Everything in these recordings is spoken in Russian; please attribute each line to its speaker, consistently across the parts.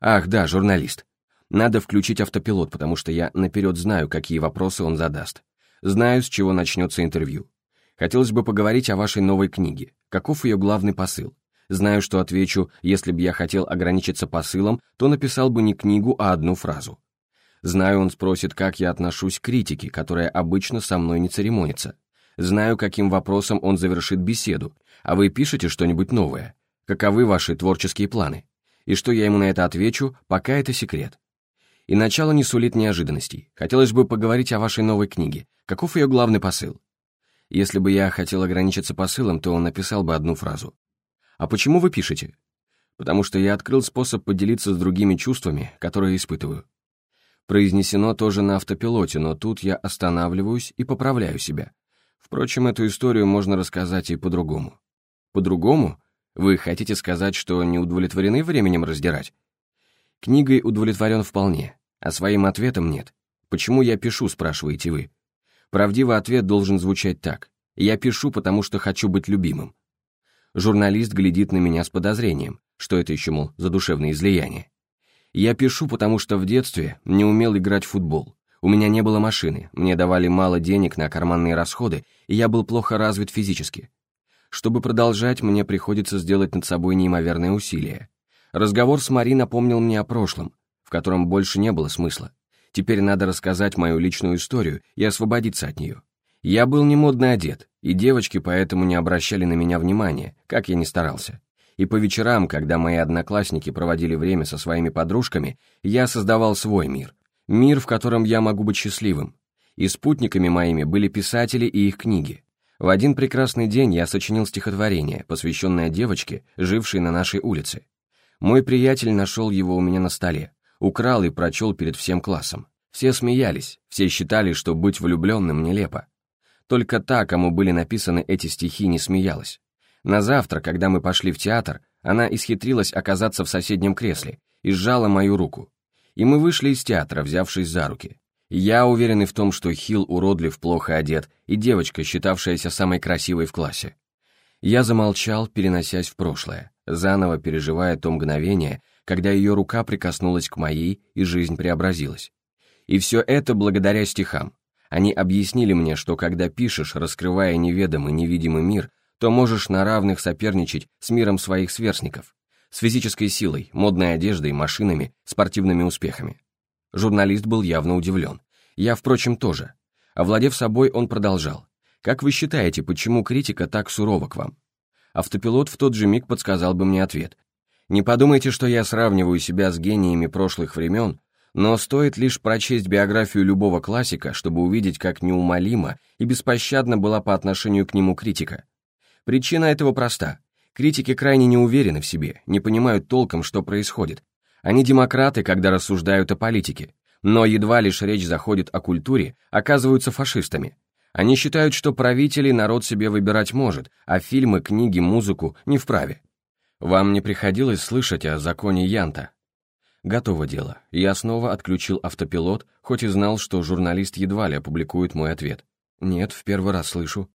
Speaker 1: Ах, да, журналист. Надо включить автопилот, потому что я наперед знаю, какие вопросы он задаст. Знаю, с чего начнется интервью. Хотелось бы поговорить о вашей новой книге. Каков ее главный посыл? Знаю, что отвечу, если бы я хотел ограничиться посылом, то написал бы не книгу, а одну фразу. Знаю, он спросит, как я отношусь к критике, которая обычно со мной не церемонится. Знаю, каким вопросом он завершит беседу. А вы пишете что-нибудь новое? Каковы ваши творческие планы? И что я ему на это отвечу, пока это секрет. И начало не сулит неожиданностей. Хотелось бы поговорить о вашей новой книге. Каков ее главный посыл? Если бы я хотел ограничиться посылом, то он написал бы одну фразу. «А почему вы пишете?» «Потому что я открыл способ поделиться с другими чувствами, которые испытываю». Произнесено тоже на автопилоте, но тут я останавливаюсь и поправляю себя. Впрочем, эту историю можно рассказать и по-другому. По-другому? Вы хотите сказать, что не удовлетворены временем раздирать? Книгой удовлетворен вполне, а своим ответом нет. Почему я пишу, спрашиваете вы? Правдивый ответ должен звучать так. Я пишу, потому что хочу быть любимым. Журналист глядит на меня с подозрением, что это еще, мол, задушевное излияние. Я пишу, потому что в детстве не умел играть в футбол. У меня не было машины, мне давали мало денег на карманные расходы, и я был плохо развит физически. Чтобы продолжать, мне приходится сделать над собой неимоверное усилие. Разговор с Мари напомнил мне о прошлом, в котором больше не было смысла. Теперь надо рассказать мою личную историю и освободиться от нее. Я был не модно одет, и девочки поэтому не обращали на меня внимания, как я ни старался. И по вечерам, когда мои одноклассники проводили время со своими подружками, я создавал свой мир, Мир, в котором я могу быть счастливым. И спутниками моими были писатели и их книги. В один прекрасный день я сочинил стихотворение, посвященное девочке, жившей на нашей улице. Мой приятель нашел его у меня на столе, украл и прочел перед всем классом. Все смеялись, все считали, что быть влюбленным нелепо. Только та, кому были написаны эти стихи, не смеялась. На завтра, когда мы пошли в театр, она исхитрилась оказаться в соседнем кресле и сжала мою руку и мы вышли из театра, взявшись за руки. Я уверенный в том, что Хилл уродлив, плохо одет, и девочка, считавшаяся самой красивой в классе. Я замолчал, переносясь в прошлое, заново переживая то мгновение, когда ее рука прикоснулась к моей, и жизнь преобразилась. И все это благодаря стихам. Они объяснили мне, что когда пишешь, раскрывая неведомый невидимый мир, то можешь на равных соперничать с миром своих сверстников с физической силой, модной одеждой, машинами, спортивными успехами. Журналист был явно удивлен. Я, впрочем, тоже. Овладев собой, он продолжал. «Как вы считаете, почему критика так сурова к вам?» Автопилот в тот же миг подсказал бы мне ответ. Не подумайте, что я сравниваю себя с гениями прошлых времен, но стоит лишь прочесть биографию любого классика, чтобы увидеть, как неумолимо и беспощадно была по отношению к нему критика. Причина этого проста. Критики крайне не уверены в себе, не понимают толком, что происходит. Они демократы, когда рассуждают о политике, но едва лишь речь заходит о культуре, оказываются фашистами. Они считают, что правителей народ себе выбирать может, а фильмы, книги, музыку не вправе. Вам не приходилось слышать о законе Янта? Готово дело. Я снова отключил автопилот, хоть и знал, что журналист едва ли опубликует мой ответ. Нет, в первый раз слышу.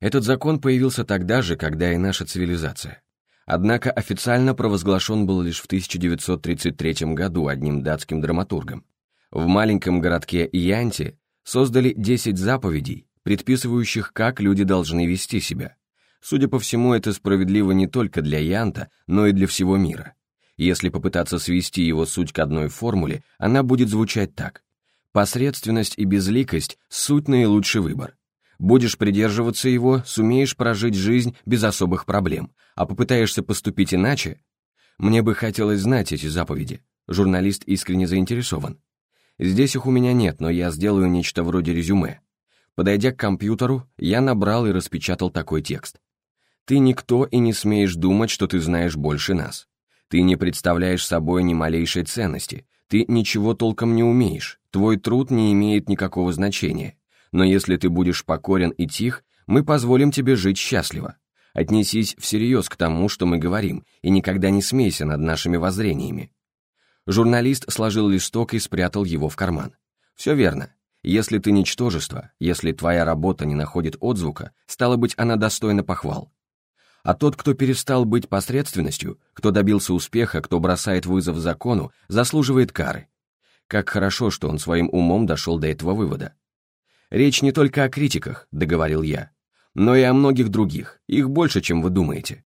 Speaker 1: Этот закон появился тогда же, когда и наша цивилизация. Однако официально провозглашен был лишь в 1933 году одним датским драматургом. В маленьком городке Янте создали 10 заповедей, предписывающих, как люди должны вести себя. Судя по всему, это справедливо не только для Янта, но и для всего мира. Если попытаться свести его суть к одной формуле, она будет звучать так. Посредственность и безликость – суть наилучший выбор. Будешь придерживаться его, сумеешь прожить жизнь без особых проблем, а попытаешься поступить иначе? Мне бы хотелось знать эти заповеди. Журналист искренне заинтересован. Здесь их у меня нет, но я сделаю нечто вроде резюме. Подойдя к компьютеру, я набрал и распечатал такой текст. Ты никто и не смеешь думать, что ты знаешь больше нас. Ты не представляешь собой ни малейшей ценности, ты ничего толком не умеешь, твой труд не имеет никакого значения но если ты будешь покорен и тих, мы позволим тебе жить счастливо. Отнесись всерьез к тому, что мы говорим, и никогда не смейся над нашими воззрениями». Журналист сложил листок и спрятал его в карман. «Все верно. Если ты ничтожество, если твоя работа не находит отзвука, стало быть, она достойна похвал. А тот, кто перестал быть посредственностью, кто добился успеха, кто бросает вызов закону, заслуживает кары. Как хорошо, что он своим умом дошел до этого вывода. «Речь не только о критиках», — договорил я, «но и о многих других, их больше, чем вы думаете.